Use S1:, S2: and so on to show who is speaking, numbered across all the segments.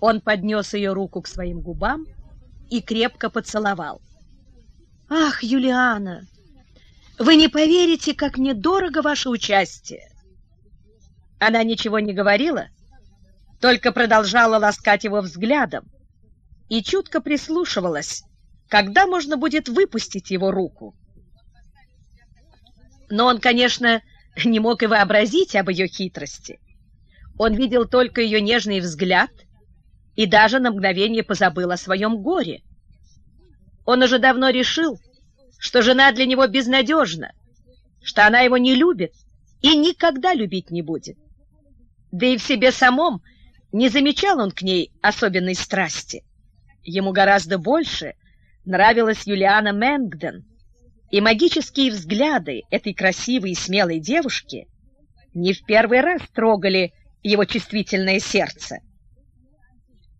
S1: Он поднес ее руку к своим губам и крепко поцеловал. «Ах, Юлиана, вы не поверите, как мне дорого ваше участие!» Она ничего не говорила, только продолжала ласкать его взглядом и чутко прислушивалась, когда можно будет выпустить его руку. Но он, конечно, не мог и вообразить об ее хитрости. Он видел только ее нежный взгляд и даже на мгновение позабыл о своем горе. Он уже давно решил, что жена для него безнадежна, что она его не любит и никогда любить не будет. Да и в себе самом не замечал он к ней особенной страсти. Ему гораздо больше нравилась Юлиана Мэнгден, и магические взгляды этой красивой и смелой девушки не в первый раз трогали его чувствительное сердце.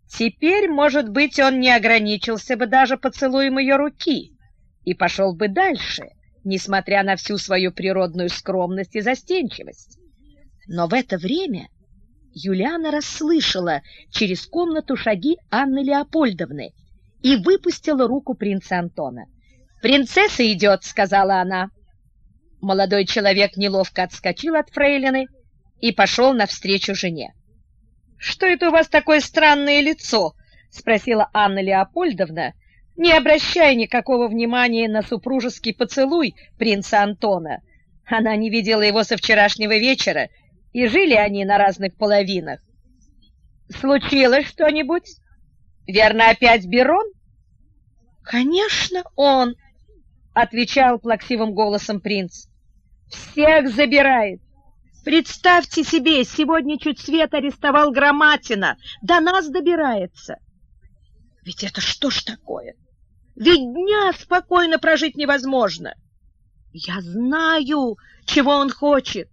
S1: Теперь, может быть, он не ограничился бы даже поцелуем ее руки и пошел бы дальше, несмотря на всю свою природную скромность и застенчивость. Но в это время Юлиана расслышала через комнату шаги Анны Леопольдовны и выпустила руку принца Антона. «Принцесса идет», — сказала она. Молодой человек неловко отскочил от фрейлины и пошел навстречу жене. «Что это у вас такое странное лицо?» — спросила Анна Леопольдовна, не обращая никакого внимания на супружеский поцелуй принца Антона. Она не видела его со вчерашнего вечера, и жили они на разных половинах. «Случилось что-нибудь? Верно, опять Берон?» «Конечно, он!» — отвечал плаксивым голосом принц. «Всех забирает! Представьте себе, сегодня чуть свет арестовал Громатина, до нас добирается. Ведь это что ж такое? Ведь дня спокойно прожить невозможно. Я знаю, чего он хочет.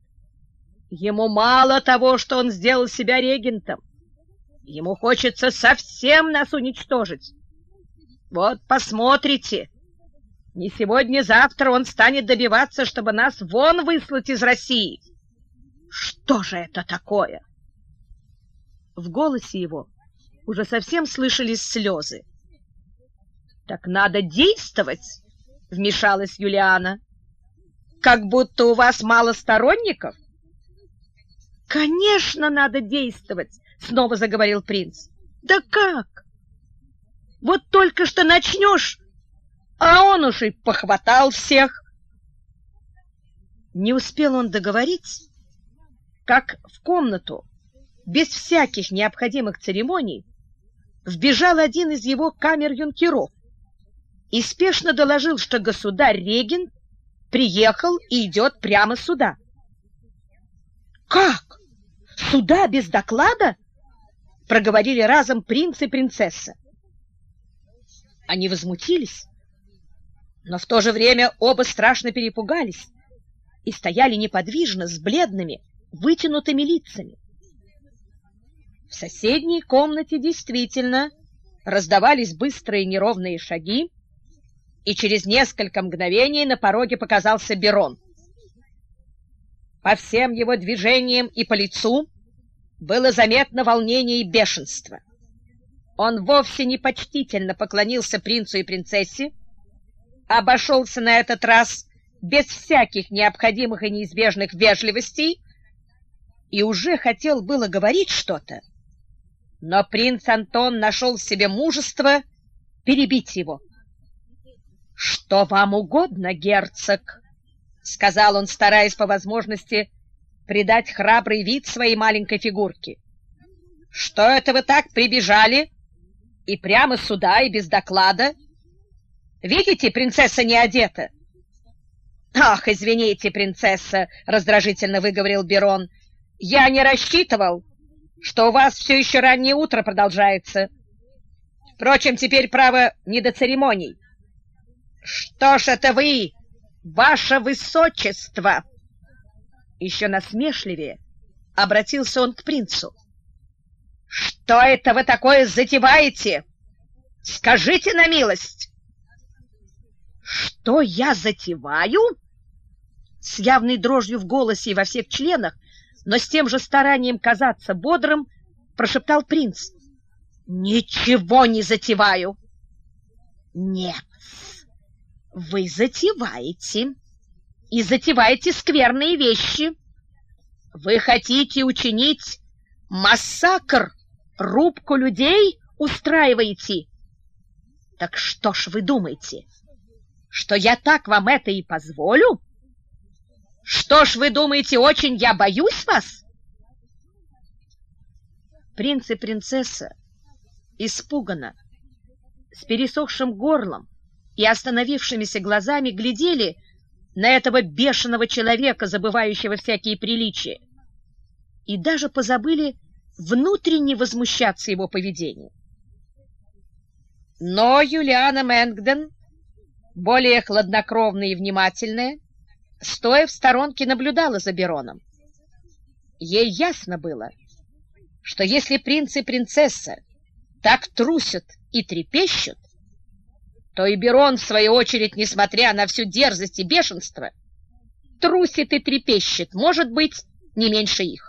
S1: Ему мало того, что он сделал себя регентом. Ему хочется совсем нас уничтожить. Вот посмотрите. Не сегодня-завтра он станет добиваться, чтобы нас вон выслать из России. Что же это такое? В голосе его уже совсем слышались слезы. Так надо действовать, вмешалась Юлиана. Как будто у вас мало сторонников? Конечно, надо действовать, снова заговорил принц. Да как? Вот только что начнешь, а он уж и похватал всех. Не успел он договорить, как в комнату, без всяких необходимых церемоний, вбежал один из его камер-юнкеров и спешно доложил, что государь-регент приехал и идет прямо сюда. «Как? Сюда без доклада?» — проговорили разом принц и принцесса. Они возмутились, но в то же время оба страшно перепугались и стояли неподвижно с бледными, вытянутыми лицами. В соседней комнате действительно раздавались быстрые неровные шаги, и через несколько мгновений на пороге показался Берон. По всем его движениям и по лицу было заметно волнение и бешенство. Он вовсе не почтительно поклонился принцу и принцессе, обошелся на этот раз без всяких необходимых и неизбежных вежливостей и уже хотел было говорить что-то, но принц Антон нашел в себе мужество перебить его. «Что вам угодно, герцог?» — сказал он, стараясь по возможности придать храбрый вид своей маленькой фигурке. «Что это вы так прибежали? И прямо сюда, и без доклада? Видите, принцесса не одета?» «Ах, извините, принцесса!» — раздражительно выговорил Берон. Я не рассчитывал, что у вас все еще раннее утро продолжается. Впрочем, теперь, право, не до церемоний. Что ж это вы, ваше высочество? Еще насмешливее обратился он к принцу. Что это вы такое затеваете? Скажите на милость. Что я затеваю? С явной дрожью в голосе и во всех членах но с тем же старанием казаться бодрым, прошептал принц. Ничего не затеваю. Нет, вы затеваете. И затеваете скверные вещи. Вы хотите учинить массакр, рубку людей устраиваете. Так что ж вы думаете, что я так вам это и позволю? Что ж вы думаете, очень я боюсь вас? Принц и принцесса испуганно, с пересохшим горлом и остановившимися глазами глядели на этого бешеного человека, забывающего всякие приличия, и даже позабыли внутренне возмущаться его поведением. Но Юлиана Мэнгден, более хладнокровная и внимательная, стоя в сторонке, наблюдала за Бероном. Ей ясно было, что если принц и принцесса так трусят и трепещут, то и Берон, в свою очередь, несмотря на всю дерзость и бешенство, трусит и трепещет, может быть, не меньше их.